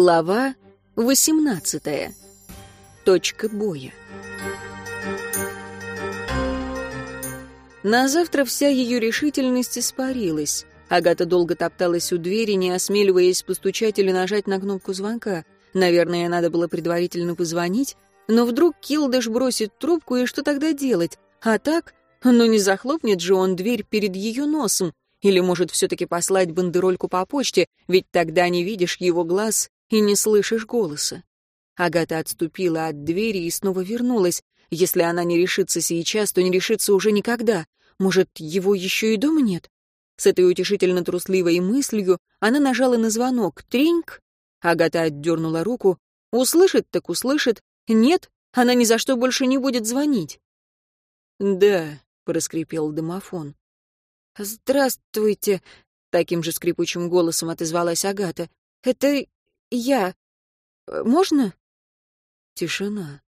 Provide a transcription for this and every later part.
Глава 18. Точка боя. На завтра вся ее решительность испарилась. Агата долго топталась у двери, не осмеливаясь постучать или нажать на кнопку звонка. Наверное, надо было предварительно позвонить, но вдруг Килдыш бросит трубку, и что тогда делать? А так, ну не захлопнет же он дверь перед ее носом. Или, может, все-таки послать бандерольку по почте, ведь тогда не видишь его глаз и не слышишь голоса. Агата отступила от двери и снова вернулась. Если она не решится сейчас, то не решится уже никогда. Может, его еще и дома нет? С этой утешительно трусливой мыслью она нажала на звонок. Тринг! Агата отдернула руку. Услышит так услышит. Нет, она ни за что больше не будет звонить. «Да», — проскрипел домофон. «Здравствуйте», — таким же скрипучим голосом отозвалась Агата. «Это я. Можно?» Тишина.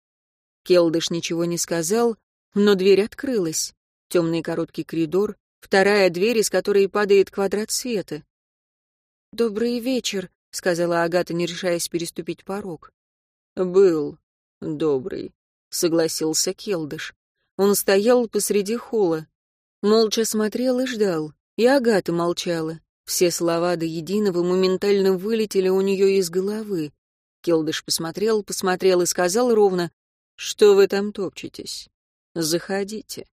Келдыш ничего не сказал, но дверь открылась. Темный короткий коридор, вторая дверь, из которой падает квадрат света. «Добрый вечер», — сказала Агата, не решаясь переступить порог. «Был добрый», — согласился Келдыш. Он стоял посреди холла. Молча смотрел и ждал. И Агата молчала. Все слова до единого моментально вылетели у нее из головы. Келдыш посмотрел, посмотрел и сказал ровно, «Что вы там топчетесь? Заходите».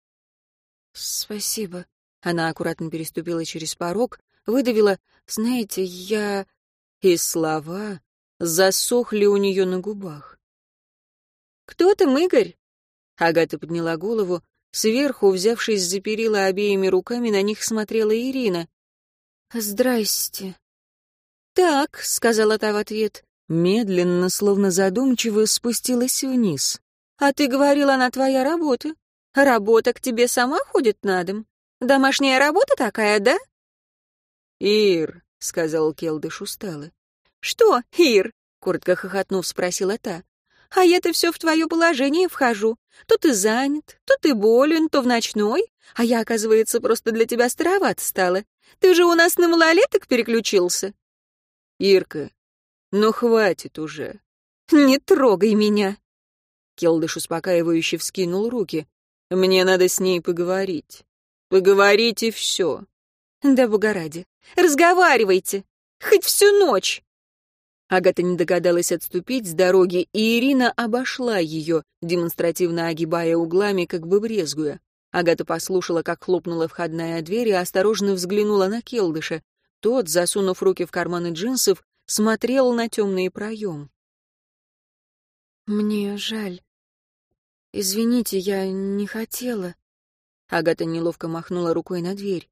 «Спасибо». Она аккуратно переступила через порог, выдавила, «Знаете, я...» И слова засохли у нее на губах. «Кто там, Игорь?» Агата подняла голову, Сверху, взявшись за перила обеими руками, на них смотрела Ирина. «Здрасте». «Так», — сказала та в ответ. Медленно, словно задумчиво, спустилась вниз. «А ты говорила, она твоя работа. Работа к тебе сама ходит на дом. Домашняя работа такая, да?» «Ир», — сказал Келдыш устало. «Что, Ир?» — коротко хохотнув, спросила та. А я-то все в твое положение вхожу. То ты занят, то ты болен, то в ночной. А я, оказывается, просто для тебя староват стала. Ты же у нас на малолеток переключился. Ирка, ну хватит уже. Не трогай меня. Келдыш успокаивающе вскинул руки. Мне надо с ней поговорить. Поговорить и все. Да, бога ради. Разговаривайте. Хоть всю ночь. Агата не догадалась отступить с дороги, и Ирина обошла ее, демонстративно огибая углами, как бы брезгуя. Агата послушала, как хлопнула входная дверь, и осторожно взглянула на Келдыша. Тот, засунув руки в карманы джинсов, смотрел на темный проем. «Мне жаль. Извините, я не хотела». Агата неловко махнула рукой на дверь.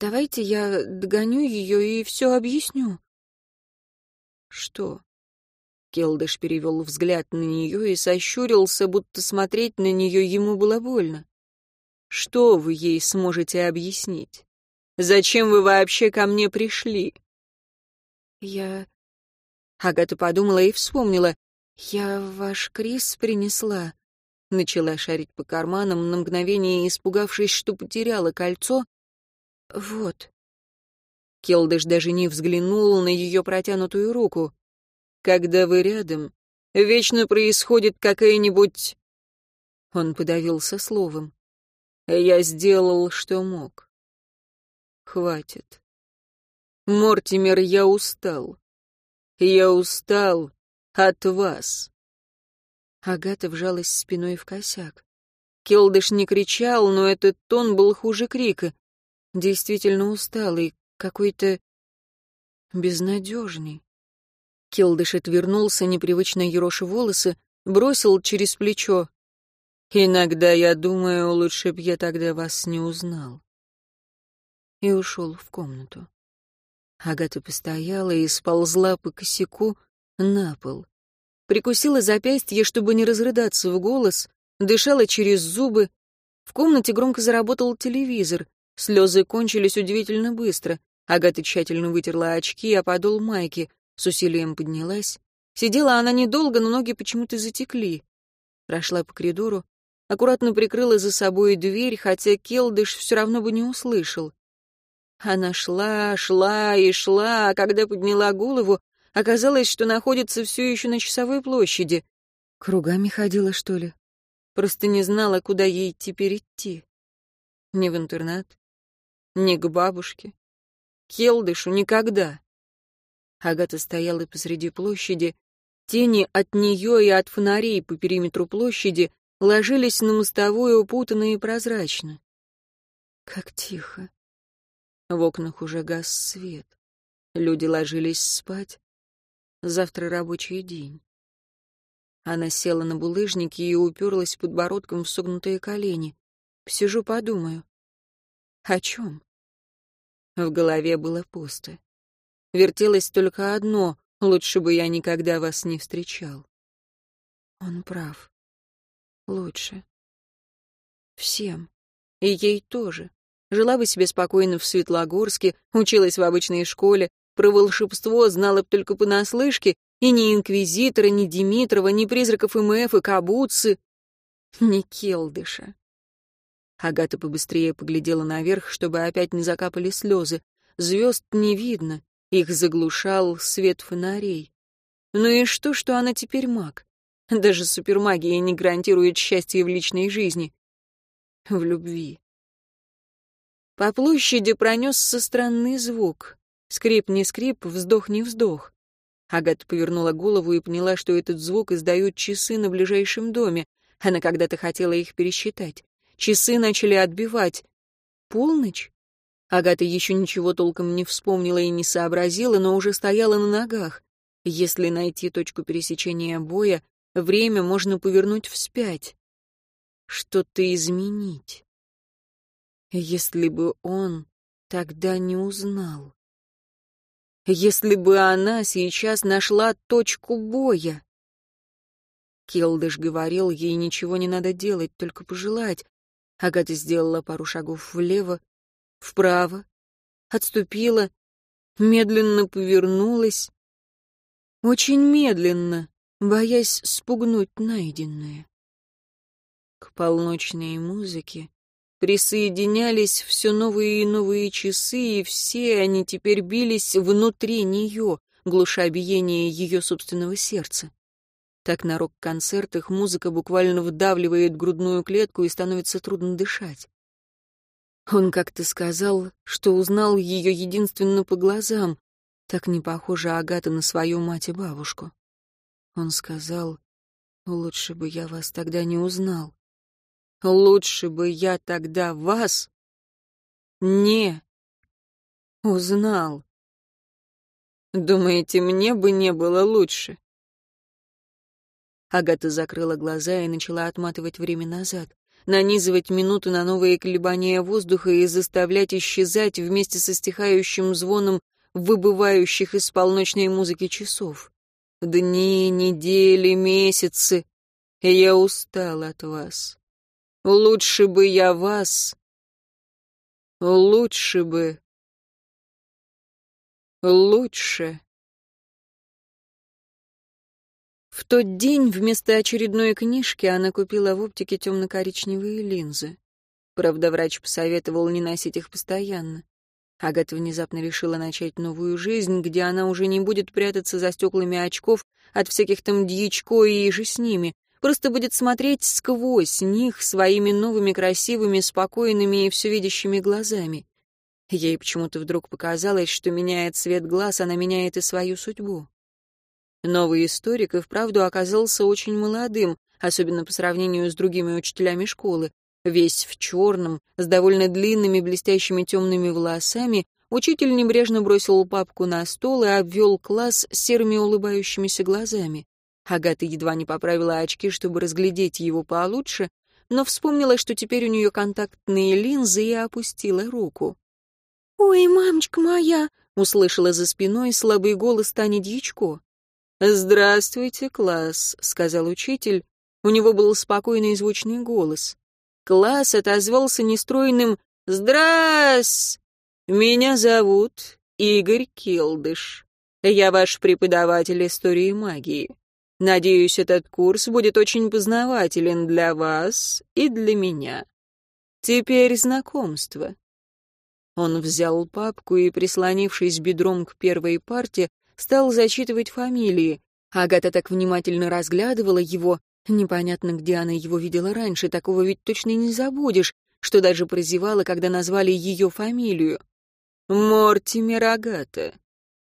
«Давайте я догоню ее и все объясню». «Что?» Келдыш перевел взгляд на нее и сощурился, будто смотреть на нее ему было больно. «Что вы ей сможете объяснить? Зачем вы вообще ко мне пришли?» «Я...» Агата подумала и вспомнила. «Я ваш Крис принесла». Начала шарить по карманам, на мгновение испугавшись, что потеряла кольцо. «Вот». Келдыш даже не взглянул на ее протянутую руку. «Когда вы рядом, вечно происходит какая-нибудь...» Он подавился словом. «Я сделал, что мог. Хватит. Мортимер, я устал. Я устал от вас». Агата вжалась спиной в косяк. Келдыш не кричал, но этот тон был хуже крика. Действительно усталый, какой-то безнадежный. Келдыш отвернулся, непривычно ероши волосы, бросил через плечо. «Иногда я думаю, лучше б я тогда вас не узнал». И ушел в комнату. Агата постояла и сползла по косяку на пол. Прикусила запястье, чтобы не разрыдаться в голос, дышала через зубы. В комнате громко заработал телевизор. Слезы кончились удивительно быстро. Агата тщательно вытерла очки, а подол майки с усилием поднялась. Сидела она недолго, но ноги почему-то затекли. Прошла по коридору, аккуратно прикрыла за собой дверь, хотя Келдыш все равно бы не услышал. Она шла, шла и шла, а когда подняла голову, Оказалось, что находится все еще на часовой площади. Кругами ходила, что ли? Просто не знала, куда ей теперь идти. Не в интернат, не к бабушке. Келдышу никогда. Агата стояла посреди площади. Тени от нее и от фонарей по периметру площади ложились на мостовую, упутанные и прозрачно. Как тихо. В окнах уже гас свет. Люди ложились спать. Завтра рабочий день. Она села на булыжники и уперлась подбородком в согнутые колени. Сижу, подумаю. О чем? В голове было пусто. Вертелось только одно — лучше бы я никогда вас не встречал. Он прав. Лучше. Всем. И ей тоже. Жила бы себе спокойно в Светлогорске, училась в обычной школе, про волшебство знала бы только понаслышке, и ни Инквизитора, ни Димитрова, ни призраков МФ и Кабуцы, ни Келдыша. Агата побыстрее поглядела наверх, чтобы опять не закапали слезы. Звезд не видно, их заглушал свет фонарей. Ну и что, что она теперь маг? Даже супермагия не гарантирует счастье в личной жизни. В любви. По площади пронесся странный звук. Скрип не скрип, вздох не вздох. Агата повернула голову и поняла, что этот звук издают часы на ближайшем доме. Она когда-то хотела их пересчитать. Часы начали отбивать. Полночь? Агата еще ничего толком не вспомнила и не сообразила, но уже стояла на ногах. Если найти точку пересечения боя, время можно повернуть вспять. Что-то изменить. Если бы он тогда не узнал. Если бы она сейчас нашла точку боя. Келдыш говорил, ей ничего не надо делать, только пожелать. Агата сделала пару шагов влево, вправо, отступила, медленно повернулась. Очень медленно, боясь спугнуть найденное. К полночной музыке присоединялись все новые и новые часы, и все они теперь бились внутри нее, глуша биение ее собственного сердца. Так на рок-концертах музыка буквально вдавливает грудную клетку и становится трудно дышать. Он как-то сказал, что узнал ее единственно по глазам. Так не похожа Агата на свою мать и бабушку. Он сказал, лучше бы я вас тогда не узнал. Лучше бы я тогда вас не узнал. Думаете, мне бы не было лучше? Агата закрыла глаза и начала отматывать время назад, нанизывать минуты на новые колебания воздуха и заставлять исчезать вместе со стихающим звоном выбывающих из полночной музыки часов. Дни, недели, месяцы. Я устал от вас. Лучше бы я вас... Лучше бы... Лучше... В тот день вместо очередной книжки она купила в оптике темно-коричневые линзы. Правда, врач посоветовал не носить их постоянно. Агата внезапно решила начать новую жизнь, где она уже не будет прятаться за стеклами очков от всяких там дьячко и же с ними, просто будет смотреть сквозь них своими новыми красивыми, спокойными и всевидящими глазами. Ей почему-то вдруг показалось, что меняет цвет глаз, она меняет и свою судьбу. Новый историк и вправду оказался очень молодым, особенно по сравнению с другими учителями школы. Весь в черном, с довольно длинными блестящими темными волосами, учитель небрежно бросил папку на стол и обвел класс серыми улыбающимися глазами. Агата едва не поправила очки, чтобы разглядеть его получше, но вспомнила, что теперь у нее контактные линзы, и опустила руку. «Ой, мамочка моя!» — услышала за спиной слабый голос Тани Дьячко. «Здравствуйте, класс», — сказал учитель. У него был спокойный и звучный голос. Класс отозвался нестройным «Здрас!» «Меня зовут Игорь Килдыш. Я ваш преподаватель истории магии. Надеюсь, этот курс будет очень познавателен для вас и для меня. Теперь знакомство». Он взял папку и, прислонившись бедром к первой парте, стал зачитывать фамилии. Агата так внимательно разглядывала его, непонятно, где она его видела раньше, такого ведь точно не забудешь, что даже прозевала, когда назвали ее фамилию. «Мортимер Агата».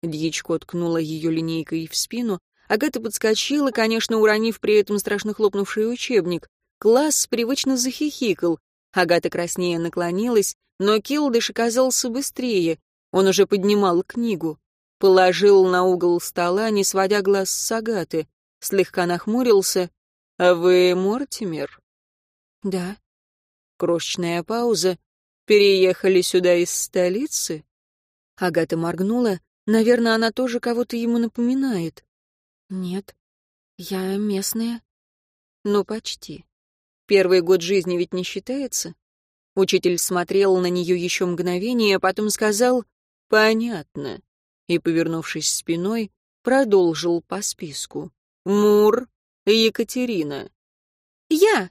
Дьячко ткнула ее линейкой в спину. Агата подскочила, конечно, уронив при этом страшно хлопнувший учебник. Класс привычно захихикал. Агата краснее наклонилась, но Килдыш оказался быстрее. Он уже поднимал книгу. Положил на угол стола, не сводя глаз с Агаты. Слегка нахмурился. «А вы Мортимер?» «Да». Крошечная пауза. «Переехали сюда из столицы?» Агата моргнула. Наверное, она тоже кого-то ему напоминает. «Нет, я местная». «Ну, почти. Первый год жизни ведь не считается?» Учитель смотрел на нее еще мгновение, а потом сказал «Понятно», и, повернувшись спиной, продолжил по списку. «Мур, Екатерина». «Я!»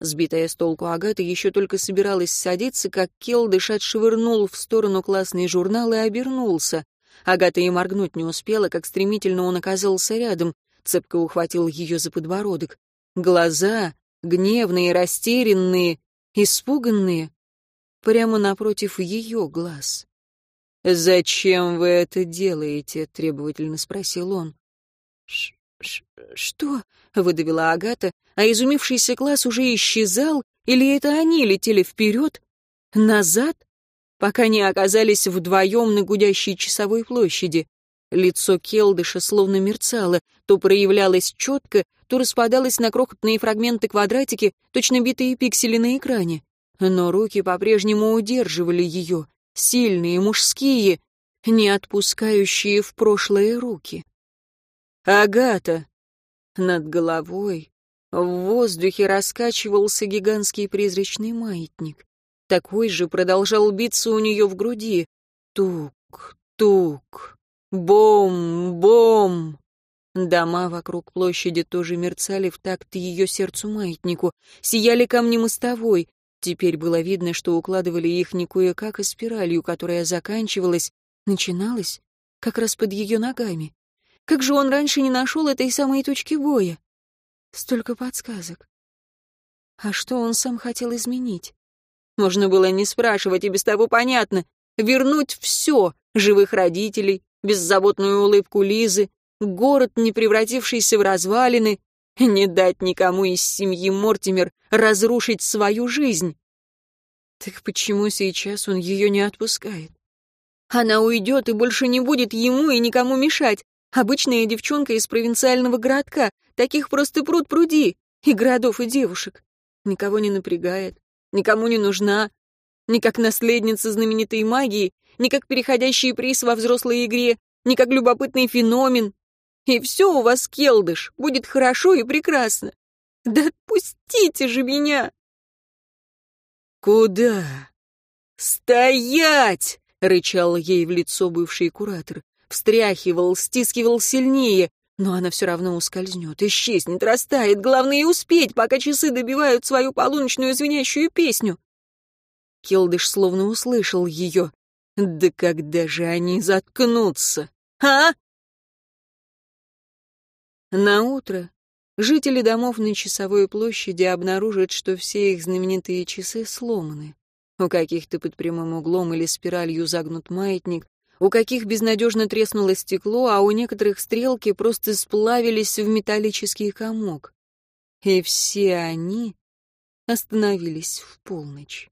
Сбитая с толку Агата еще только собиралась садиться, как Кел дышать швырнул в сторону классный журнал и обернулся. Агата и моргнуть не успела, как стремительно он оказался рядом, цепко ухватил ее за подбородок. Глаза, гневные, растерянные, испуганные, прямо напротив ее глаз. «Зачем вы это делаете?» — требовательно спросил он. Ш -ш «Что?» — выдавила Агата, а изумившийся класс уже исчезал, или это они летели вперед, назад, пока не оказались вдвоем на гудящей часовой площади. Лицо Келдыша словно мерцало, то проявлялось четко, то распадалось на крохотные фрагменты-квадратики, точно битые пиксели на экране. Но руки по-прежнему удерживали ее, сильные, мужские, не отпускающие в прошлое руки. «Агата!» Над головой в воздухе раскачивался гигантский призрачный маятник. Такой же продолжал биться у нее в груди. Тук, тук, бом, бом. Дома вокруг площади тоже мерцали в такт ее сердцу маятнику, сияли камни мостовой. Теперь было видно, что укладывали их не кое-как, а спиралью, которая заканчивалась, начиналась как раз под ее ногами. Как же он раньше не нашел этой самой точки боя? Столько подсказок. А что он сам хотел изменить? Можно было не спрашивать, и без того понятно. Вернуть все — живых родителей, беззаботную улыбку Лизы, город, не превратившийся в развалины, не дать никому из семьи Мортимер разрушить свою жизнь. Так почему сейчас он ее не отпускает? Она уйдет и больше не будет ему и никому мешать. Обычная девчонка из провинциального городка, таких просто пруд пруди, и городов, и девушек. Никого не напрягает, никому не нужна, ни как наследница знаменитой магии, ни как переходящий приз во взрослой игре, ни как любопытный феномен, и все у вас, Келдыш, будет хорошо и прекрасно. Да отпустите же меня!» «Куда?» «Стоять!» — рычал ей в лицо бывший куратор. Встряхивал, стискивал сильнее, но она все равно ускользнет, исчезнет, растает. Главное — успеть, пока часы добивают свою полуночную звенящую песню. Келдыш словно услышал ее. «Да когда же они заткнутся? А?» На утро жители домов на Часовой площади обнаружат, что все их знаменитые часы сломаны. У каких-то под прямым углом или спиралью загнут маятник, у каких безнадежно треснуло стекло, а у некоторых стрелки просто сплавились в металлический комок. И все они остановились в полночь.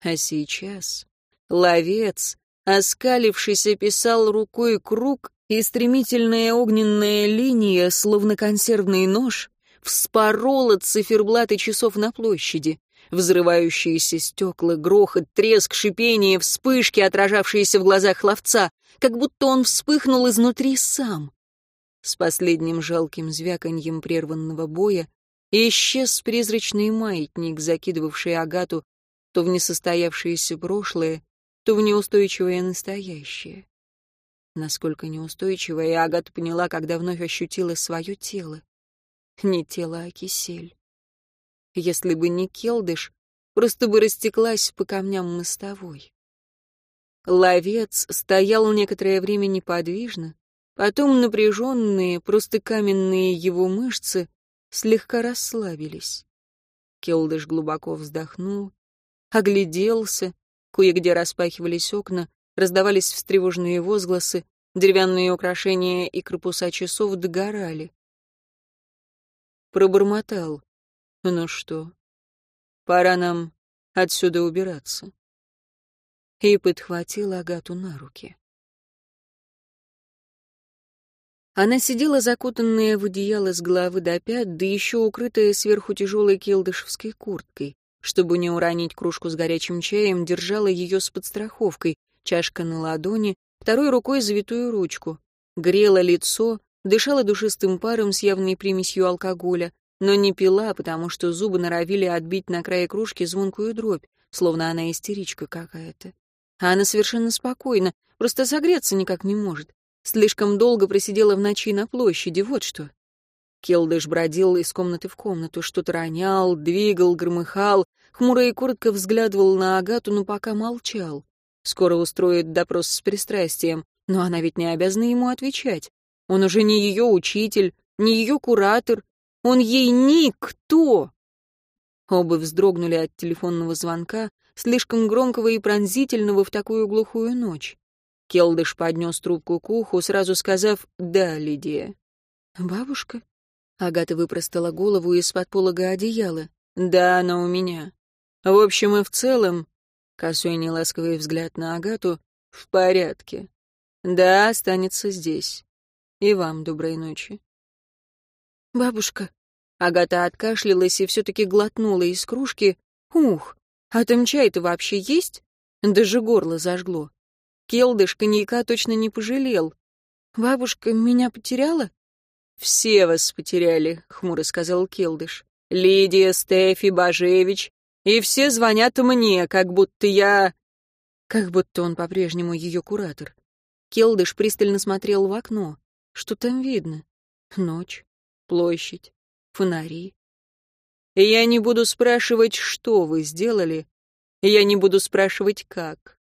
А сейчас ловец, оскалившись, описал рукой круг и стремительная огненная линия, словно консервный нож, вспорола циферблаты часов на площади. Взрывающиеся стекла, грохот, треск, шипение, вспышки, отражавшиеся в глазах ловца, как будто он вспыхнул изнутри сам. С последним жалким звяканьем прерванного боя исчез призрачный маятник, закидывавший Агату то в несостоявшееся прошлое, то в неустойчивое настоящее насколько неустойчивая, и Агата поняла, когда вновь ощутила свое тело. Не тело, а кисель. Если бы не Келдыш, просто бы растеклась по камням мостовой. Ловец стоял некоторое время неподвижно, потом напряженные, просто каменные его мышцы слегка расслабились. Келдыш глубоко вздохнул, огляделся, кое-где распахивались окна, раздавались встревоженные возгласы, деревянные украшения и корпуса часов догорали. Пробормотал. Ну что, пора нам отсюда убираться. И подхватил Агату на руки. Она сидела закутанная в одеяло с головы до пят, да еще укрытая сверху тяжелой келдышевской курткой. Чтобы не уронить кружку с горячим чаем, держала ее с подстраховкой, чашка на ладони, второй рукой завитую ручку. Грела лицо, дышала душистым паром с явной примесью алкоголя, но не пила, потому что зубы норовили отбить на крае кружки звонкую дробь, словно она истеричка какая-то. А она совершенно спокойна, просто согреться никак не может. Слишком долго просидела в ночи на площади, вот что. Келдыш бродил из комнаты в комнату, что-то ронял, двигал, громыхал, хмуро и коротко взглядывал на Агату, но пока молчал. Скоро устроит допрос с пристрастием, но она ведь не обязана ему отвечать. Он уже не ее учитель, не ее куратор, он ей никто. Оба вздрогнули от телефонного звонка, слишком громкого и пронзительного в такую глухую ночь. Келдыш поднес трубку к уху, сразу сказав «Да, Лидия». «Бабушка?» Агата выпростала голову из-под полога одеяла. «Да, она у меня. В общем и в целом...» Косой неласковый взгляд на Агату. «В порядке. Да, останется здесь. И вам доброй ночи». «Бабушка...» Агата откашлялась и все-таки глотнула из кружки. «Ух, а там чай-то вообще есть?» Даже горло зажгло. Келдыш коньяка точно не пожалел. «Бабушка меня потеряла?» «Все вас потеряли», — хмуро сказал Келдыш. «Лидия, Стефи, Бажевич. И все звонят мне, как будто я...» Как будто он по-прежнему ее куратор. Келдыш пристально смотрел в окно. Что там видно? Ночь, площадь, фонари. Я не буду спрашивать, что вы сделали. Я не буду спрашивать, как.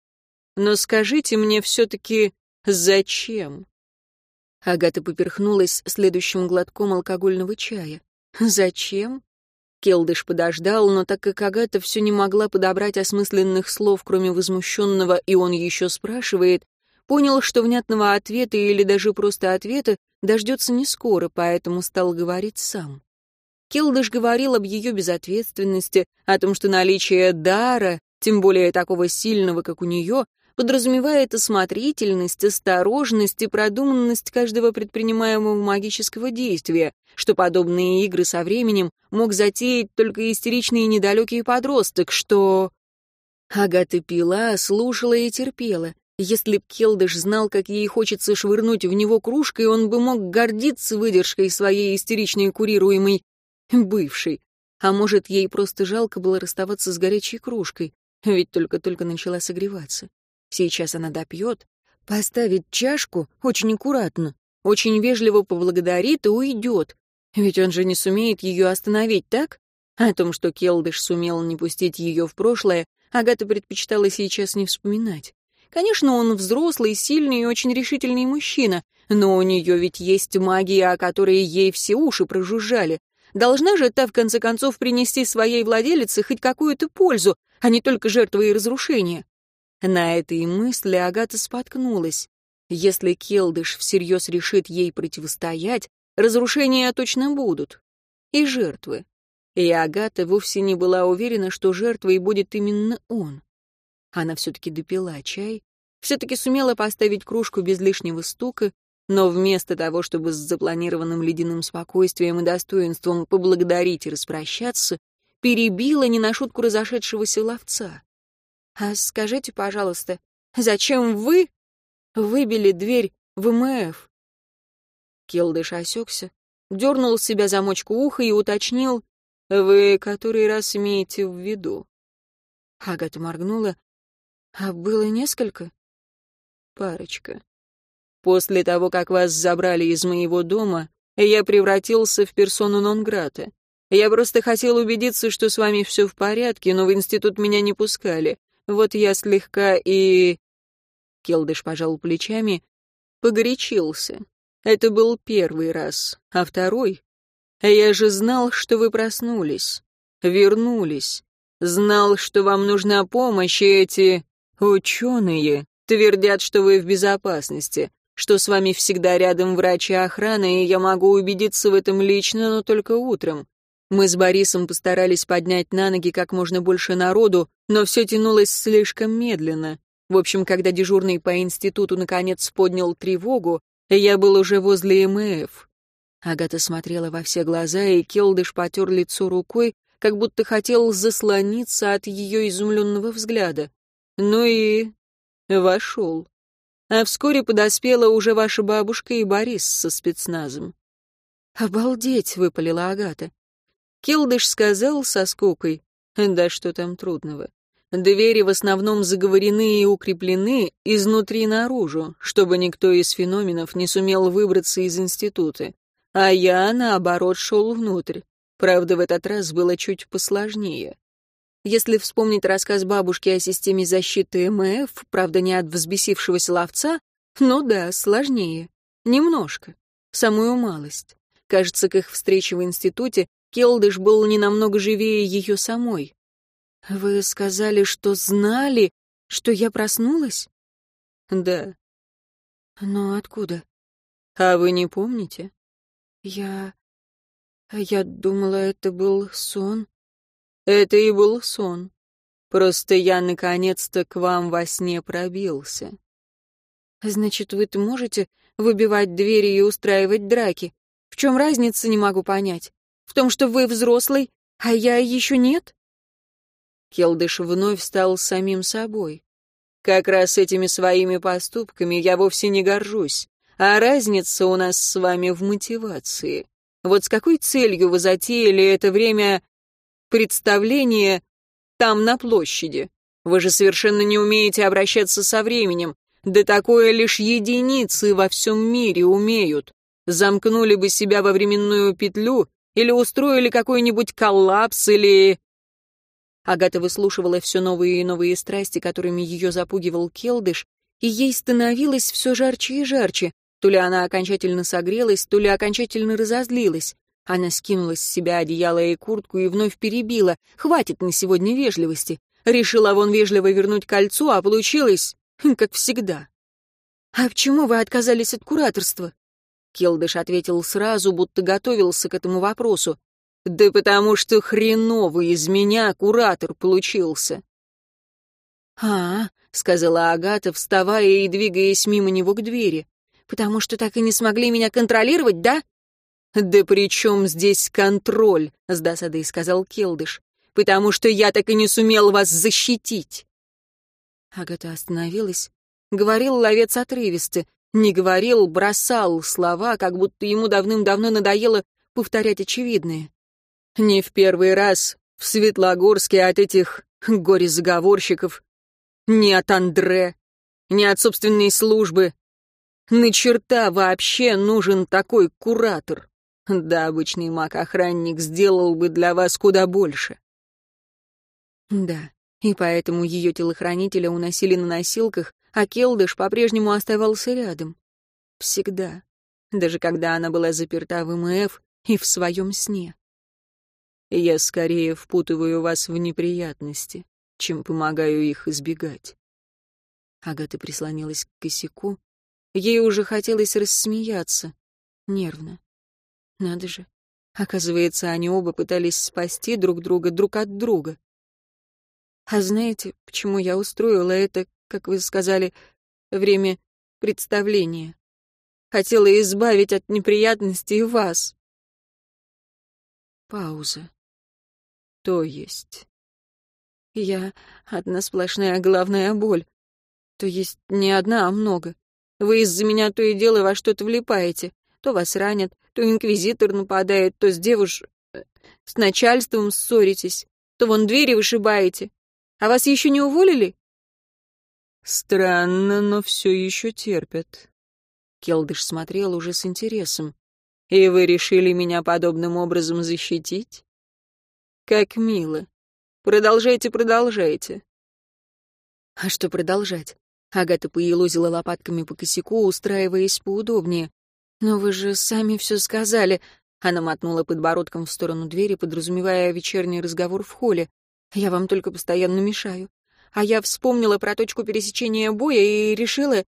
Но скажите мне все-таки, зачем?» Агата поперхнулась следующим глотком алкогольного чая. «Зачем?» Келдыш подождал, но так как Агата все не могла подобрать осмысленных слов, кроме возмущенного, и он еще спрашивает, понял, что внятного ответа или даже просто ответа дождется не скоро, поэтому стал говорить сам. Келдыш говорил об ее безответственности, о том, что наличие дара, тем более такого сильного, как у нее, подразумевает осмотрительность, осторожность и продуманность каждого предпринимаемого магического действия, что подобные игры со временем мог затеять только истеричный и недалекий подросток, что... Агата пила, слушала и терпела. Если б Келдыш знал, как ей хочется швырнуть в него кружкой, он бы мог гордиться выдержкой своей истеричной курируемой бывшей. А может, ей просто жалко было расставаться с горячей кружкой, ведь только-только начала согреваться. Сейчас она допьет, поставит чашку очень аккуратно, очень вежливо поблагодарит и уйдет. Ведь он же не сумеет ее остановить, так? О том, что Келдыш сумел не пустить ее в прошлое, Агата предпочитала сейчас не вспоминать. Конечно, он взрослый, сильный и очень решительный мужчина, но у нее ведь есть магия, о которой ей все уши прожужжали. Должна же та, в конце концов, принести своей владелице хоть какую-то пользу, а не только жертвы и разрушения. На этой мысли Агата споткнулась. Если Келдыш всерьез решит ей противостоять, разрушения точно будут. И жертвы. И Агата вовсе не была уверена, что жертвой будет именно он. Она все-таки допила чай, все-таки сумела поставить кружку без лишнего стука, но вместо того, чтобы с запланированным ледяным спокойствием и достоинством поблагодарить и распрощаться, перебила не на шутку разошедшегося ловца. «А скажите, пожалуйста, зачем вы выбили дверь в МФ?» Келдыш осекся, дернул с себя замочку уха и уточнил, «Вы который раз имеете в виду?» Агата моргнула. «А было несколько?» «Парочка. После того, как вас забрали из моего дома, я превратился в персону нон-грата. Я просто хотел убедиться, что с вами все в порядке, но в институт меня не пускали. Вот я слегка и... Келдыш пожал плечами. Погорячился. Это был первый раз. А второй? Я же знал, что вы проснулись. Вернулись. Знал, что вам нужна помощь, и эти... ученые твердят, что вы в безопасности, что с вами всегда рядом врач и охрана, и я могу убедиться в этом лично, но только утром. Мы с Борисом постарались поднять на ноги как можно больше народу, но все тянулось слишком медленно. В общем, когда дежурный по институту наконец поднял тревогу, я был уже возле МФ. Агата смотрела во все глаза, и Келдыш потер лицо рукой, как будто хотел заслониться от ее изумленного взгляда. Ну и... вошел. А вскоре подоспела уже ваша бабушка и Борис со спецназом. «Обалдеть!» — выпалила Агата. Келдыш сказал со скукой. Да что там трудного. Двери в основном заговорены и укреплены изнутри наружу, чтобы никто из феноменов не сумел выбраться из института. А я, наоборот, шел внутрь. Правда, в этот раз было чуть посложнее. Если вспомнить рассказ бабушки о системе защиты МФ, правда, не от взбесившегося ловца, ну да, сложнее. Немножко. Самую малость. Кажется, к их встрече в институте Келдыш был не намного живее ее самой. «Вы сказали, что знали, что я проснулась?» «Да». «Но откуда?» «А вы не помните?» «Я... я думала, это был сон». «Это и был сон. Просто я наконец-то к вам во сне пробился». «Значит, вы-то можете выбивать двери и устраивать драки? В чем разница, не могу понять?» В том, что вы взрослый, а я еще нет?» Келдыш вновь стал самим собой. «Как раз этими своими поступками я вовсе не горжусь, а разница у нас с вами в мотивации. Вот с какой целью вы затеяли это время представления там, на площади? Вы же совершенно не умеете обращаться со временем, да такое лишь единицы во всем мире умеют. Замкнули бы себя во временную петлю или устроили какой-нибудь коллапс, или...» Агата выслушивала все новые и новые страсти, которыми ее запугивал Келдыш, и ей становилось все жарче и жарче. То ли она окончательно согрелась, то ли окончательно разозлилась. Она скинула с себя одеяло и куртку и вновь перебила. «Хватит на сегодня вежливости». Решила вон вежливо вернуть кольцо, а получилось, как всегда. «А почему вы отказались от кураторства?» Келдыш ответил сразу, будто готовился к этому вопросу. «Да потому что хреновый из меня куратор получился». «А, — сказала Агата, вставая и двигаясь мимо него к двери, — потому что так и не смогли меня контролировать, да?» «Да при чем здесь контроль?» — с досадой сказал Келдыш. «Потому что я так и не сумел вас защитить». Агата остановилась. Говорил ловец отрывисто. Не говорил, бросал слова, как будто ему давным-давно надоело повторять очевидные. Не в первый раз в Светлогорске от этих горе-заговорщиков, не от Андре, не от собственной службы. На черта вообще нужен такой куратор. Да, обычный маг-охранник сделал бы для вас куда больше. Да, и поэтому ее телохранителя уносили на носилках, а Келдыш по-прежнему оставался рядом. Всегда. Даже когда она была заперта в МФ и в своем сне. Я скорее впутываю вас в неприятности, чем помогаю их избегать. Агата прислонилась к косяку. Ей уже хотелось рассмеяться. Нервно. Надо же. Оказывается, они оба пытались спасти друг друга друг от друга. А знаете, почему я устроила это как вы сказали, время представления. Хотела избавить от неприятностей вас. Пауза. То есть. Я одна сплошная головная боль. То есть не одна, а много. Вы из-за меня то и дело во что-то влипаете. То вас ранят, то инквизитор нападает, то с девуш... Э, с начальством ссоритесь, то вон двери вышибаете. А вас еще не уволили? Странно, но все еще терпят. Келдыш смотрел уже с интересом. И вы решили меня подобным образом защитить? Как мило. Продолжайте, продолжайте. А что продолжать? Агата поелозила лопатками по косяку, устраиваясь поудобнее. «Но вы же сами все сказали», — она мотнула подбородком в сторону двери, подразумевая вечерний разговор в холле. «Я вам только постоянно мешаю. А я вспомнила про точку пересечения боя и решила...»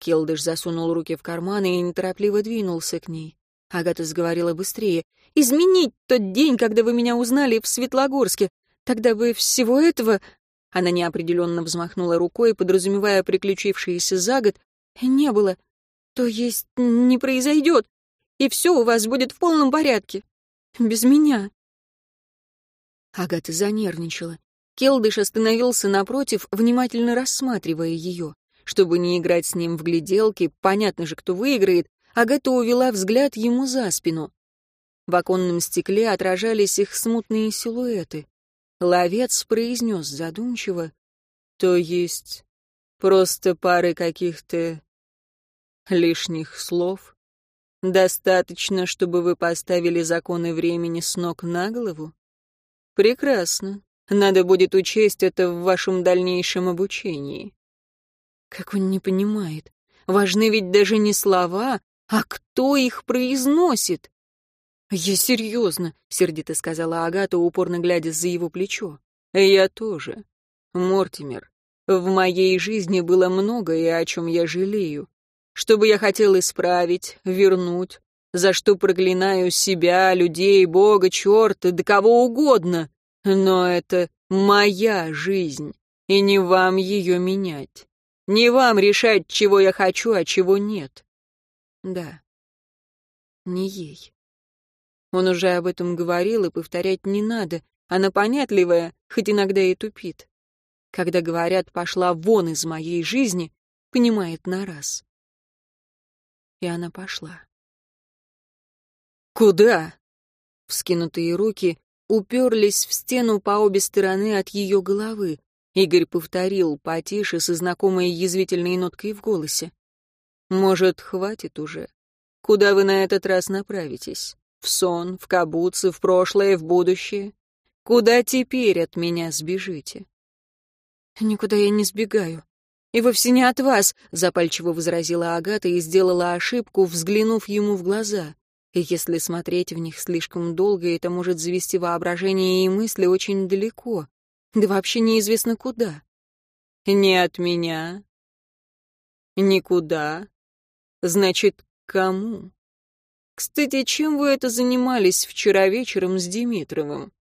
Келдыш засунул руки в карманы и неторопливо двинулся к ней. Агата заговорила быстрее. «Изменить тот день, когда вы меня узнали в Светлогорске. Тогда вы всего этого...» Она неопределенно взмахнула рукой, подразумевая приключившееся за год. «Не было. То есть не произойдет. И все у вас будет в полном порядке. Без меня». Агата занервничала. Келдыш остановился напротив, внимательно рассматривая ее. Чтобы не играть с ним в гляделки, понятно же, кто выиграет, Агата увела взгляд ему за спину. В оконном стекле отражались их смутные силуэты. Ловец произнес задумчиво, то есть просто пары каких-то лишних слов. Достаточно, чтобы вы поставили законы времени с ног на голову? Прекрасно. Надо будет учесть это в вашем дальнейшем обучении. Как он не понимает. Важны ведь даже не слова, а кто их произносит. «Я серьезно», — сердито сказала Агата, упорно глядя за его плечо. «Я тоже. Мортимер, в моей жизни было многое, о чем я жалею. Что бы я хотел исправить, вернуть, за что проклинаю себя, людей, Бога, черта, да кого угодно. Но это моя жизнь, и не вам ее менять. Не вам решать, чего я хочу, а чего нет. Да, не ей. Он уже об этом говорил, и повторять не надо. Она понятливая, хоть иногда и тупит. Когда говорят «пошла вон из моей жизни», понимает на раз. И она пошла. «Куда?» Вскинутые руки уперлись в стену по обе стороны от ее головы. Игорь повторил потише со знакомой язвительной ноткой в голосе. «Может, хватит уже? Куда вы на этот раз направитесь? В сон, в кабуцы, в прошлое, в будущее? Куда теперь от меня сбежите?» «Никуда я не сбегаю. И вовсе не от вас», — запальчиво возразила Агата и сделала ошибку, взглянув ему в глаза. Если смотреть в них слишком долго, это может завести воображение и мысли очень далеко, да вообще неизвестно куда. Не от меня. Никуда. Значит, кому? Кстати, чем вы это занимались вчера вечером с Димитровым?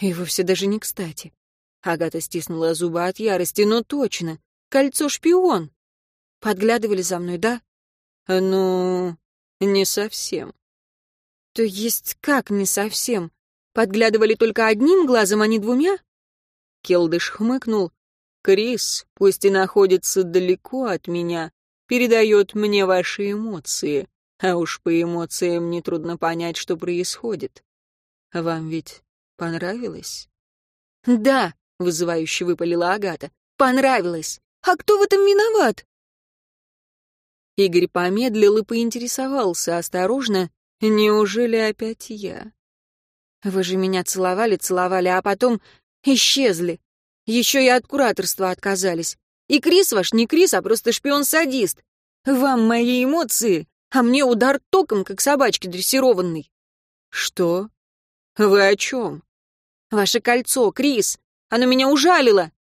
И вовсе даже не кстати. Агата стиснула зубы от ярости, но точно. Кольцо-шпион. Подглядывали за мной, да? Ну, «Не совсем». «То есть как не совсем? Подглядывали только одним глазом, а не двумя?» Келдыш хмыкнул. «Крис, пусть и находится далеко от меня, передает мне ваши эмоции, а уж по эмоциям нетрудно понять, что происходит. Вам ведь понравилось?» «Да», — вызывающе выпалила Агата, — «понравилось. А кто в этом виноват?» Игорь помедлил и поинтересовался осторожно, «Неужели опять я?» «Вы же меня целовали, целовали, а потом исчезли. Еще и от кураторства отказались. И Крис ваш не Крис, а просто шпион-садист. Вам мои эмоции, а мне удар током, как собачки дрессированной». «Что? Вы о чем?» «Ваше кольцо, Крис! Оно меня ужалило!»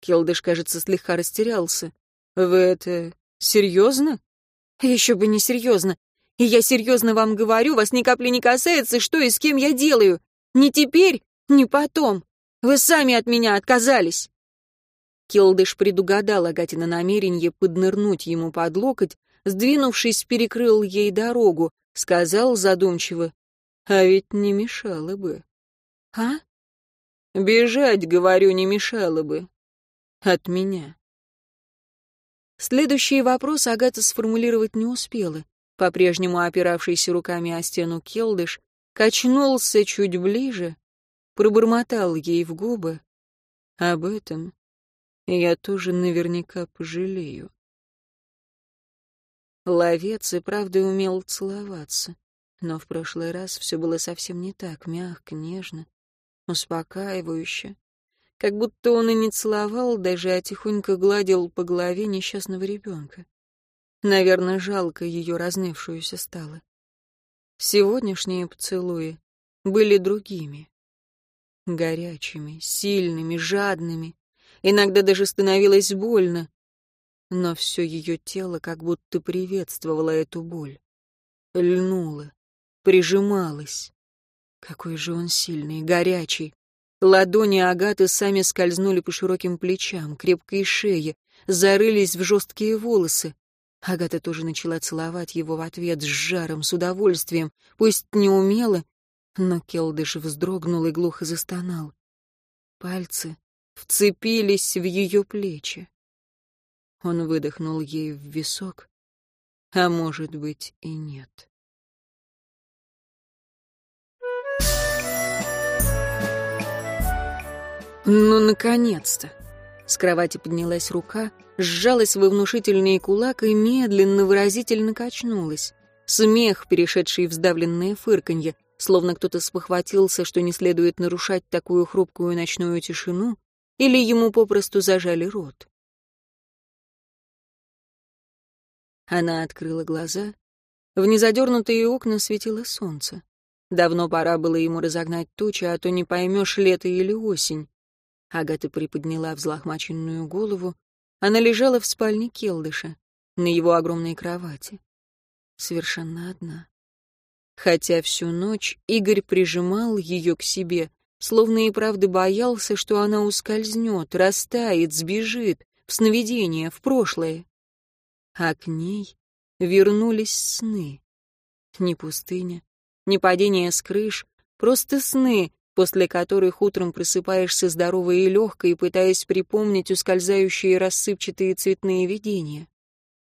Келдыш, кажется, слегка растерялся. «Вы это Серьезно? Еще бы не серьезно. И я серьезно вам говорю, вас ни капли не касается, что и с кем я делаю. Ни теперь, ни потом. Вы сами от меня отказались. Келдыш предугадал Агатина намерение поднырнуть ему под локоть, сдвинувшись, перекрыл ей дорогу, сказал задумчиво, «А ведь не мешало бы». «А?» «Бежать, говорю, не мешало бы. От меня». Следующий вопрос Агата сформулировать не успела. По-прежнему опиравшийся руками о стену Келдыш качнулся чуть ближе, пробормотал ей в губы. Об этом я тоже наверняка пожалею. Ловец и правда умел целоваться, но в прошлый раз все было совсем не так, мягко, нежно, успокаивающе. Как будто он и не целовал даже, а тихонько гладил по голове несчастного ребенка. Наверное, жалко ее разнывшуюся стало. Сегодняшние поцелуи были другими. Горячими, сильными, жадными. Иногда даже становилось больно. Но все ее тело как будто приветствовало эту боль. Льнуло, прижималось. Какой же он сильный, горячий. Ладони Агаты сами скользнули по широким плечам, крепкой шее, зарылись в жесткие волосы. Агата тоже начала целовать его в ответ с жаром, с удовольствием, пусть не умело, но Келдыш вздрогнул и глухо застонал. Пальцы вцепились в ее плечи. Он выдохнул ей в висок, а может быть и нет. Ну, наконец-то! С кровати поднялась рука, сжалась во внушительный кулак и медленно, выразительно качнулась. Смех, перешедший в сдавленное фырканье, словно кто-то спохватился, что не следует нарушать такую хрупкую ночную тишину, или ему попросту зажали рот. Она открыла глаза. В незадернутые окна светило солнце. Давно пора было ему разогнать тучи, а то не поймешь, лето или осень. Агата приподняла взлохмаченную голову. Она лежала в спальне Келдыша, на его огромной кровати. Совершенно одна. Хотя всю ночь Игорь прижимал ее к себе, словно и правда боялся, что она ускользнет, растает, сбежит, в сновидение, в прошлое. А к ней вернулись сны. Не пустыня, не падение с крыш, просто сны, после которых утром просыпаешься здоровой и легкой, пытаясь припомнить ускользающие рассыпчатые цветные видения.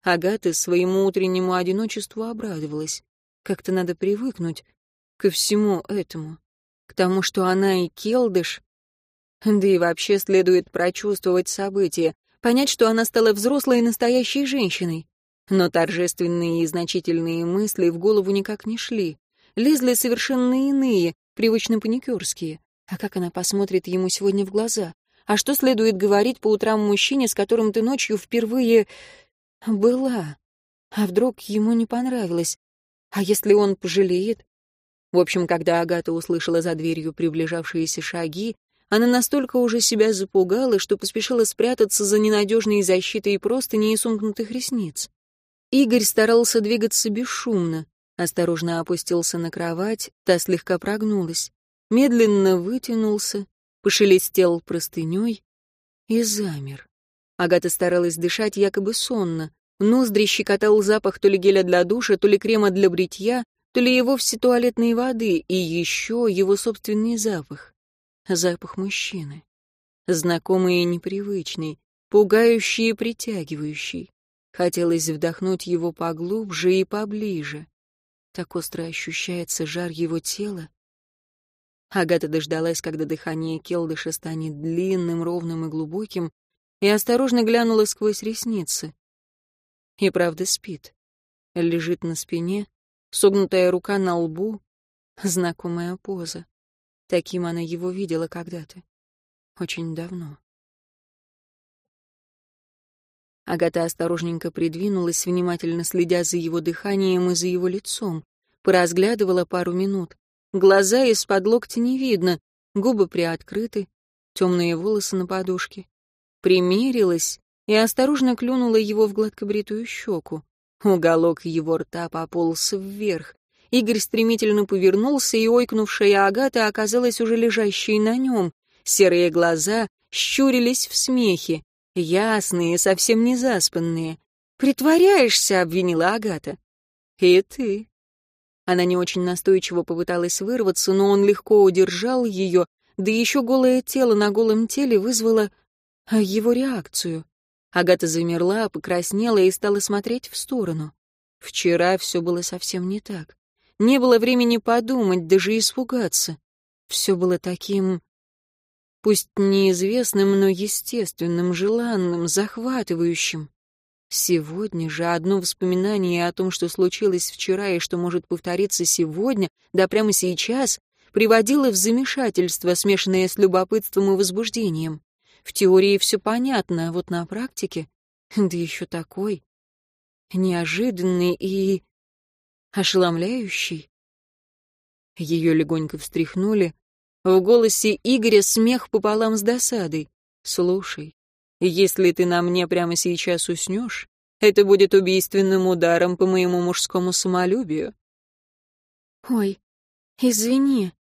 Агата своему утреннему одиночеству обрадовалась. Как-то надо привыкнуть ко всему этому, к тому, что она и Келдыш. Да и вообще следует прочувствовать события, понять, что она стала взрослой и настоящей женщиной. Но торжественные и значительные мысли в голову никак не шли. Лезли совершенно иные, привычно паникерские. А как она посмотрит ему сегодня в глаза? А что следует говорить по утрам мужчине, с которым ты ночью впервые была? А вдруг ему не понравилось? А если он пожалеет? В общем, когда Агата услышала за дверью приближавшиеся шаги, она настолько уже себя запугала, что поспешила спрятаться за ненадежной защитой простыни и сомкнутых ресниц. Игорь старался двигаться бесшумно. Осторожно опустился на кровать, та слегка прогнулась. Медленно вытянулся, пошелестел простыней и замер. Агата старалась дышать якобы сонно. Ноздри щекотал запах то ли геля для душа, то ли крема для бритья, то ли и вовсе туалетной воды, и еще его собственный запах. Запах мужчины. Знакомый и непривычный, пугающий и притягивающий. Хотелось вдохнуть его поглубже и поближе. Так остро ощущается жар его тела. Агата дождалась, когда дыхание Келдыша станет длинным, ровным и глубоким, и осторожно глянула сквозь ресницы. И правда спит. Лежит на спине, согнутая рука на лбу, знакомая поза. Таким она его видела когда-то. Очень давно. Агата осторожненько придвинулась, внимательно следя за его дыханием и за его лицом. Поразглядывала пару минут. Глаза из-под локтя не видно, губы приоткрыты, темные волосы на подушке. Примерилась и осторожно клюнула его в гладкобритую щеку. Уголок его рта пополз вверх. Игорь стремительно повернулся, и ойкнувшая Агата оказалась уже лежащей на нем. Серые глаза щурились в смехе. Ясные, совсем не заспанные. «Притворяешься», — обвинила Агата. «И ты». Она не очень настойчиво попыталась вырваться, но он легко удержал ее, да еще голое тело на голом теле вызвало а, его реакцию. Агата замерла, покраснела и стала смотреть в сторону. Вчера все было совсем не так. Не было времени подумать, даже испугаться. Все было таким пусть неизвестным, но естественным, желанным, захватывающим. Сегодня же одно воспоминание о том, что случилось вчера и что может повториться сегодня, да прямо сейчас, приводило в замешательство, смешанное с любопытством и возбуждением. В теории все понятно, а вот на практике... Да еще такой... Неожиданный и... ошеломляющий. Ее легонько встряхнули. В голосе Игоря смех пополам с досадой. «Слушай, если ты на мне прямо сейчас уснешь, это будет убийственным ударом по моему мужскому самолюбию». «Ой, извини».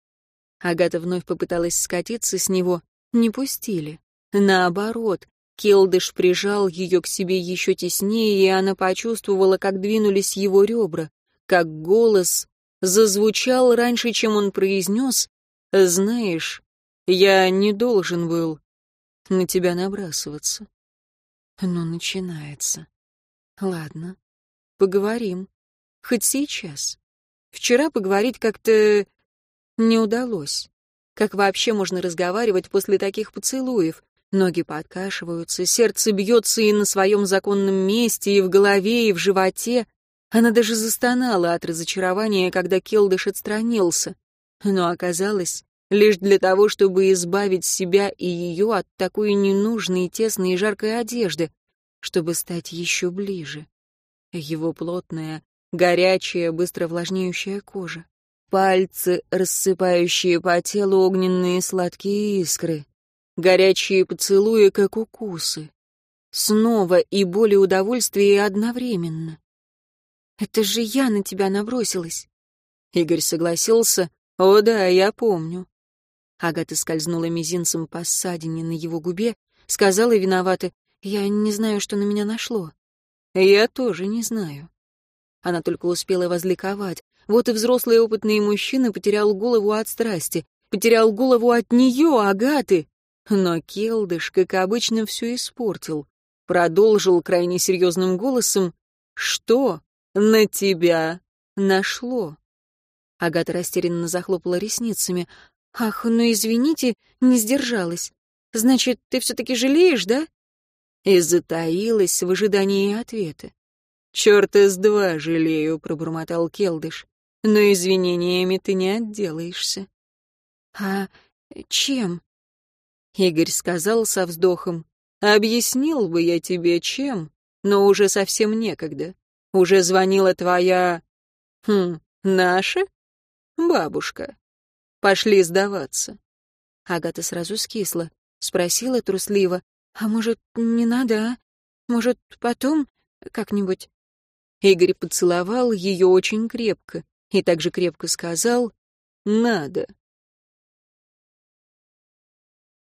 Агата вновь попыталась скатиться с него. Не пустили. Наоборот, Келдыш прижал ее к себе еще теснее, и она почувствовала, как двинулись его ребра, как голос зазвучал раньше, чем он произнес «Знаешь, я не должен был на тебя набрасываться». Ну, начинается. Ладно, поговорим. Хоть сейчас. Вчера поговорить как-то не удалось. Как вообще можно разговаривать после таких поцелуев? Ноги подкашиваются, сердце бьется и на своем законном месте, и в голове, и в животе. Она даже застонала от разочарования, когда Келдыш отстранился. Но оказалось, лишь для того, чтобы избавить себя и ее от такой ненужной, тесной и жаркой одежды, чтобы стать еще ближе. Его плотная, горячая, быстро влажнеющая кожа. Пальцы, рассыпающие по телу огненные сладкие искры. Горячие поцелуи, как укусы. Снова и боль и удовольствие одновременно. Это же я на тебя набросилась. Игорь согласился. О да, я помню. Агата скользнула мизинцем по ссадине на его губе, сказала виновато, «Я не знаю, что на меня нашло». «Я тоже не знаю». Она только успела возликовать. Вот и взрослый опытный мужчина потерял голову от страсти, потерял голову от нее, Агаты. Но Келдыш, как обычно, все испортил. Продолжил крайне серьезным голосом, «Что?» на тебя нашло». Агата растерянно захлопала ресницами. «Ах, ну извините, не сдержалась. Значит, ты все-таки жалеешь, да?» И затаилась в ожидании ответа. «Черт из два жалею», — пробормотал Келдыш. «Но извинениями ты не отделаешься». «А чем?» Игорь сказал со вздохом. «Объяснил бы я тебе, чем, но уже совсем некогда. Уже звонила твоя... Хм, наша? Бабушка. Пошли сдаваться. Агата сразу скисла. Спросила трусливо. А может, не надо, а? Может, потом как-нибудь? Игорь поцеловал ее очень крепко и также крепко сказал «надо».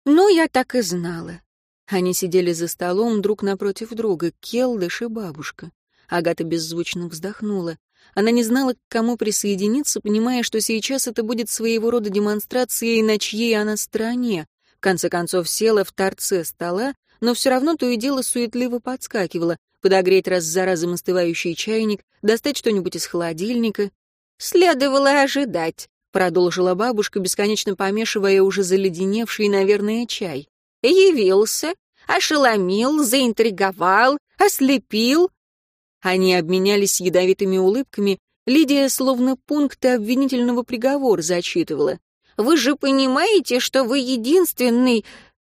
Ну, я так и знала. Они сидели за столом друг напротив друга, Келдыш и бабушка. Агата беззвучно вздохнула. Она не знала, к кому присоединиться, понимая, что сейчас это будет своего рода демонстрацией, на чьей она стороне. В конце концов села в торце стола, но все равно то и дело суетливо подскакивала, подогреть раз за разом остывающий чайник, достать что-нибудь из холодильника. «Следовало ожидать», — продолжила бабушка, бесконечно помешивая уже заледеневший, наверное, чай. «Явился, ошеломил, заинтриговал, ослепил, они обменялись ядовитыми улыбками. Лидия словно пункты обвинительного приговора зачитывала. «Вы же понимаете, что вы единственный,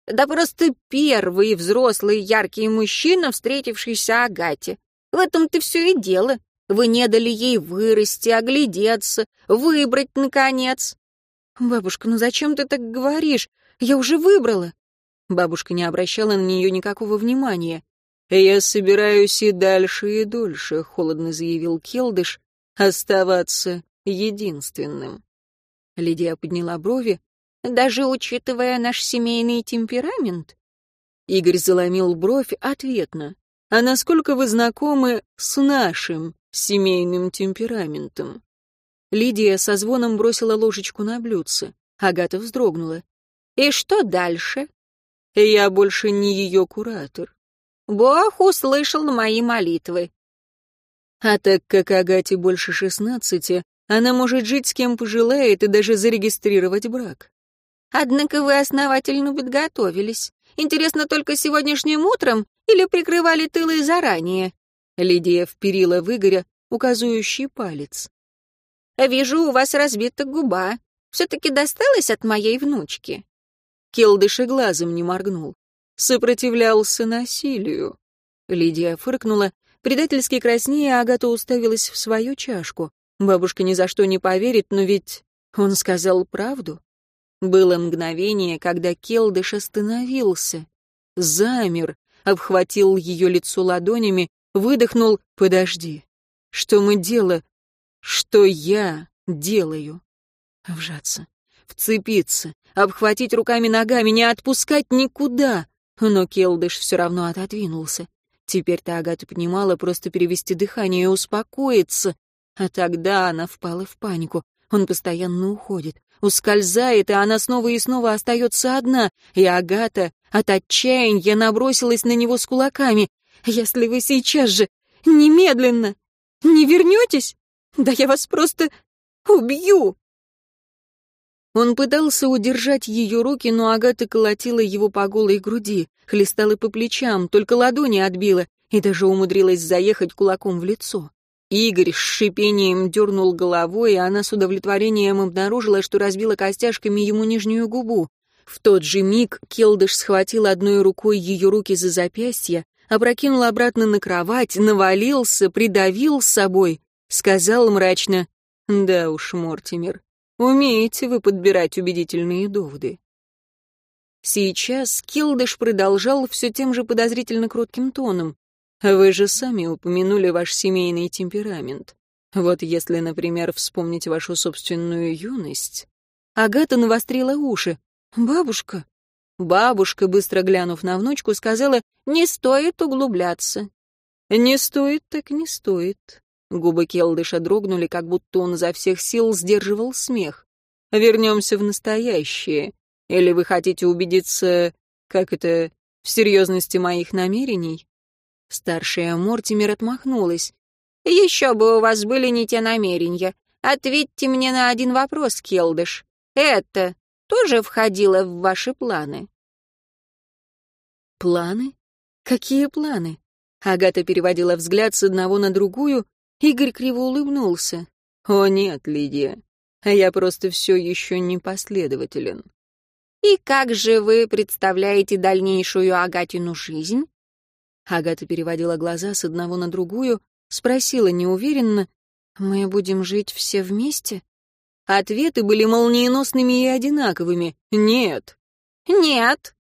да просто первый взрослый яркий мужчина, встретившийся Агате. В этом-то все и дело. Вы не дали ей вырасти, оглядеться, выбрать, наконец». «Бабушка, ну зачем ты так говоришь? Я уже выбрала». Бабушка не обращала на нее никакого внимания. «Я собираюсь и дальше, и дольше», — холодно заявил Келдыш, — «оставаться единственным». Лидия подняла брови. «Даже учитывая наш семейный темперамент?» Игорь заломил бровь ответно. «А насколько вы знакомы с нашим семейным темпераментом?» Лидия со звоном бросила ложечку на блюдце. Агата вздрогнула. «И что дальше?» «Я больше не ее куратор. Бог услышал мои молитвы. А так как Агате больше шестнадцати, она может жить с кем пожелает и даже зарегистрировать брак. Однако вы основательно подготовились. Интересно, только сегодняшним утром или прикрывали тылы заранее? Лидия вперила в Игоря указывающий палец. «Вижу, у вас разбита губа. все-таки досталось от моей внучки?» Келдыш и глазом не моргнул. Сопротивлялся насилию. Лидия фыркнула. Предательски краснее Агата уставилась в свою чашку. Бабушка ни за что не поверит, но ведь он сказал правду. Было мгновение, когда Келдыш остановился, замер, обхватил ее лицо ладонями, выдохнул «Подожди, что мы делаем? Что я делаю?» Вжаться, вцепиться, обхватить руками-ногами, не отпускать никуда. Но Келдыш все равно отодвинулся. Теперь-то Агата понимала просто перевести дыхание и успокоиться. А тогда она впала в панику. Он постоянно уходит, ускользает, и она снова и снова остается одна. И Агата от отчаяния набросилась на него с кулаками. «Если вы сейчас же, немедленно, не вернетесь, да я вас просто убью!» Он пытался удержать ее руки, но Агата колотила его по голой груди, хлестала по плечам, только ладони отбила и даже умудрилась заехать кулаком в лицо. Игорь с шипением дернул головой, и она с удовлетворением обнаружила, что разбила костяшками ему нижнюю губу. В тот же миг Келдыш схватил одной рукой ее руки за запястье, опрокинул обратно на кровать, навалился, придавил с собой, сказал мрачно, «Да уж, Мортимер, умеете вы подбирать убедительные доводы». Сейчас Келдыш продолжал все тем же подозрительно кротким тоном. Вы же сами упомянули ваш семейный темперамент. Вот если, например, вспомнить вашу собственную юность... Агата навострила уши. «Бабушка?» Бабушка, быстро глянув на внучку, сказала, «Не стоит углубляться». «Не стоит, так не стоит». Губы Келдыша дрогнули, как будто он изо всех сил сдерживал смех. «Вернемся в настоящее. Или вы хотите убедиться, как это, в серьезности моих намерений?» Старшая Мортимер отмахнулась. «Еще бы у вас были не те намерения. Ответьте мне на один вопрос, Келдыш. Это тоже входило в ваши планы?» «Планы? Какие планы?» Агата переводила взгляд с одного на другую. Игорь криво улыбнулся. «О нет, Лидия, я просто все еще не последователен». «И как же вы представляете дальнейшую Агатину жизнь?» Агата переводила глаза с одного на другую, спросила неуверенно, «Мы будем жить все вместе?» Ответы были молниеносными и одинаковыми. «Нет». «Нет».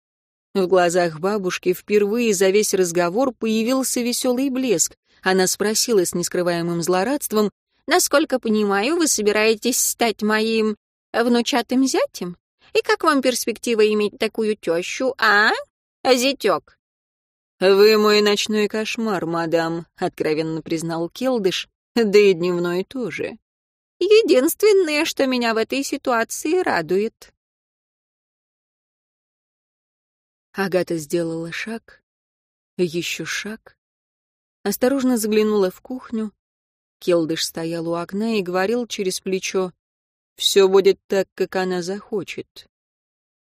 В глазах бабушки впервые за весь разговор появился веселый блеск. Она спросила с нескрываемым злорадством, «Насколько понимаю, вы собираетесь стать моим внучатым зятем? И как вам перспектива иметь такую тещу, а, зятек?» «Вы мой ночной кошмар, мадам», — откровенно признал Келдыш, «да и дневной тоже». «Единственное, что меня в этой ситуации радует». Агата сделала шаг, еще шаг, осторожно заглянула в кухню. Келдыш стоял у окна и говорил через плечо, «Все будет так, как она захочет».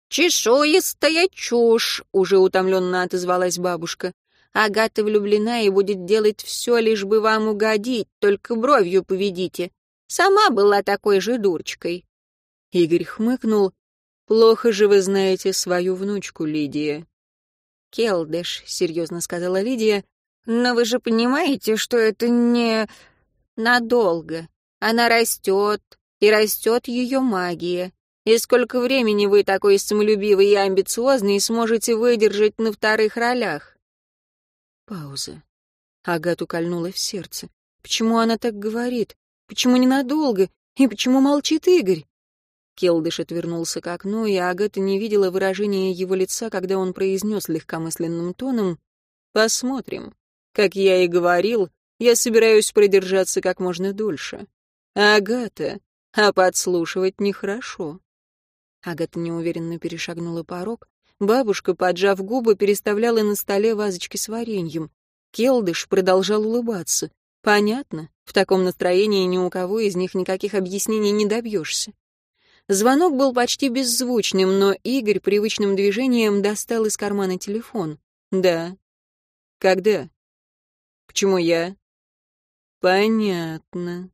«Чешуистая чушь!» — уже утомленно отозвалась бабушка. «Агата влюблена и будет делать все, лишь бы вам угодить, только бровью поведите. Сама была такой же дурочкой». Игорь хмыкнул. «Плохо же вы знаете свою внучку, Лидия». «Келдыш», — серьезно сказала Лидия, — «но вы же понимаете, что это не надолго. Она растет, и растет ее магия. И сколько времени вы такой самолюбивый и амбициозный сможете выдержать на вторых ролях?» Пауза. Агату кольнула в сердце. Почему она так говорит? Почему ненадолго? И почему молчит Игорь? Келдыш отвернулся к окну, и Агата не видела выражения его лица, когда он произнес легкомысленным тоном «Посмотрим. Как я и говорил, я собираюсь продержаться как можно дольше. Агата, а подслушивать нехорошо». Агата неуверенно перешагнула порог. Бабушка, поджав губы, переставляла на столе вазочки с вареньем. Келдыш продолжал улыбаться. Понятно, в таком настроении ни у кого из них никаких объяснений не добьешься. Звонок был почти беззвучным, но Игорь привычным движением достал из кармана телефон. «Да». «Когда?» «Почему я?» «Понятно».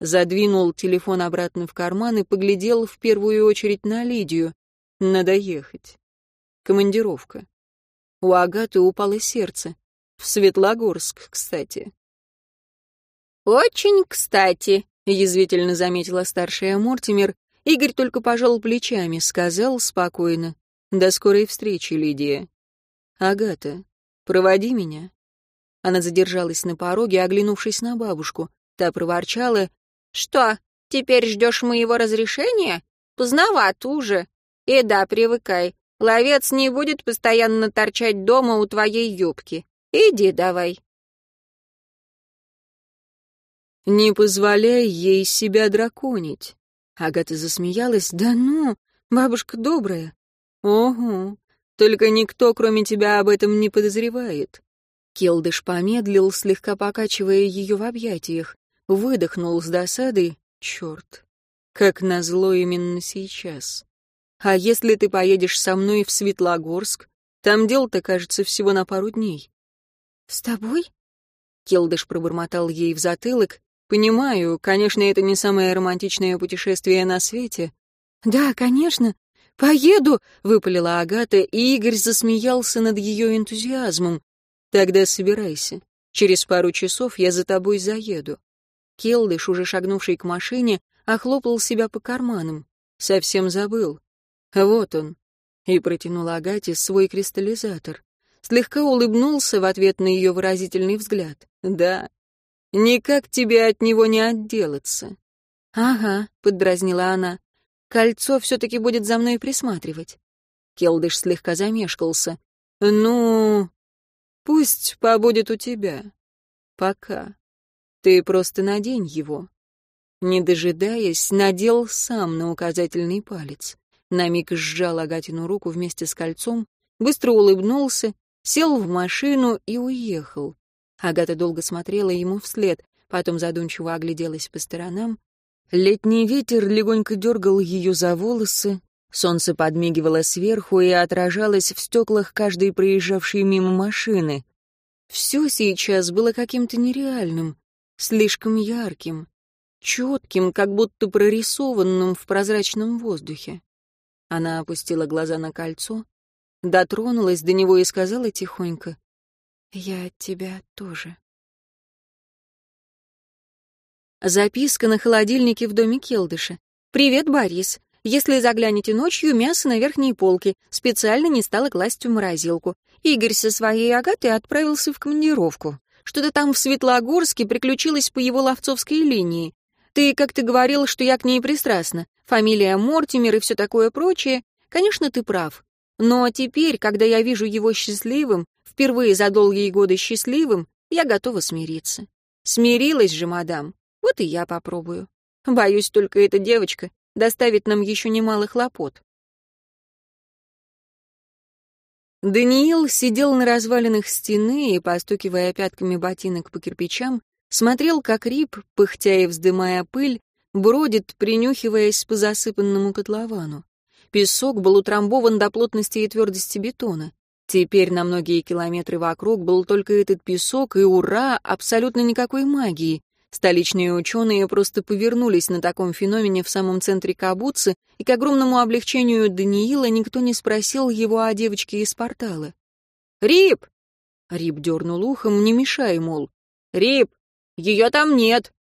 Задвинул телефон обратно в карман и поглядел в первую очередь на Лидию. Надо ехать. Командировка. У Агаты упало сердце. В Светлогорск, кстати. «Очень кстати», — язвительно заметила старшая Мортимер. Игорь только пожал плечами, сказал спокойно. «До скорой встречи, Лидия». «Агата, проводи меня». Она задержалась на пороге, оглянувшись на бабушку. Та проворчала. «Что, теперь ждешь моего разрешения? Поздновато уже. И да, привыкай. Ловец не будет постоянно торчать дома у твоей юбки. Иди давай». «Не позволяй ей себя драконить». Агата засмеялась. «Да ну, бабушка добрая». «Ого, только никто, кроме тебя, об этом не подозревает». Келдыш помедлил, слегка покачивая ее в объятиях. Выдохнул с досадой. «Черт, как назло именно сейчас. А если ты поедешь со мной в Светлогорск? Там дел-то, кажется, всего на пару дней». «С тобой?» Келдыш пробормотал ей в затылок, Понимаю, конечно, это не самое романтичное путешествие на свете. Да, конечно. Поеду, выпалила Агата, и Игорь засмеялся над ее энтузиазмом. Тогда собирайся. Через пару часов я за тобой заеду. Келдыш, уже шагнувший к машине, охлопал себя по карманам. Совсем забыл. Вот он. И протянул Агате свой кристаллизатор. Слегка улыбнулся в ответ на ее выразительный взгляд. Да, Никак тебе от него не отделаться. Ага, поддразнила она. Кольцо все-таки будет за мной присматривать. Келдыш слегка замешкался. Ну, пусть побудет у тебя. Пока. Ты просто надень его. Не дожидаясь, надел сам на указательный палец. На миг сжал Агатину руку вместе с кольцом, быстро улыбнулся, сел в машину и уехал. Агата долго смотрела ему вслед, потом задумчиво огляделась по сторонам. Летний ветер легонько дергал ее за волосы, солнце подмигивало сверху и отражалось в стеклах каждой проезжавшей мимо машины. Все сейчас было каким-то нереальным, слишком ярким, четким, как будто прорисованным в прозрачном воздухе. Она опустила глаза на кольцо, дотронулась до него и сказала тихонько, я тебя тоже. Записка на холодильнике в доме Келдыша. «Привет, Борис. Если заглянете ночью, мясо на верхней полке. Специально не стала класть в морозилку. Игорь со своей Агатой отправился в командировку. Что-то там в Светлогорске приключилось по его ловцовской линии. Ты как-то говорил, что я к ней пристрастна. Фамилия Мортимер и все такое прочее. Конечно, ты прав. Но теперь, когда я вижу его счастливым, впервые за долгие годы счастливым, я готова смириться. Смирилась же, мадам. Вот и я попробую. Боюсь, только эта девочка доставит нам еще немало хлопот. Даниил сидел на развалинах стены и, постукивая пятками ботинок по кирпичам, смотрел, как Рип, пыхтя и вздымая пыль, бродит, принюхиваясь по засыпанному котловану. Песок был утрамбован до плотности и твердости бетона. Теперь на многие километры вокруг был только этот песок, и ура, абсолютно никакой магии. Столичные ученые просто повернулись на таком феномене в самом центре Кабуцы, и к огромному облегчению Даниила никто не спросил его о девочке из портала. «Рип!» Рип дернул ухом, не мешай, мол. «Рип! Ее там нет!»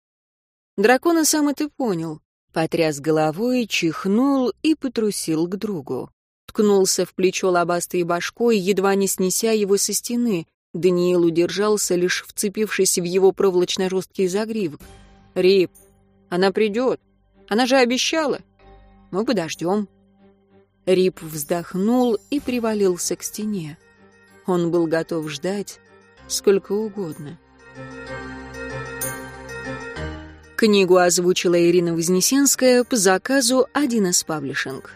Дракона сам это понял. Потряс головой, чихнул и потрусил к другу ткнулся в плечо лобастой башкой, едва не снеся его со стены. Даниил удержался, лишь вцепившись в его проволочно-жесткий загривок. «Рип, она придет. Она же обещала. Мы подождем». Рип вздохнул и привалился к стене. Он был готов ждать сколько угодно. Книгу озвучила Ирина Вознесенская по заказу 1С Паблишинг.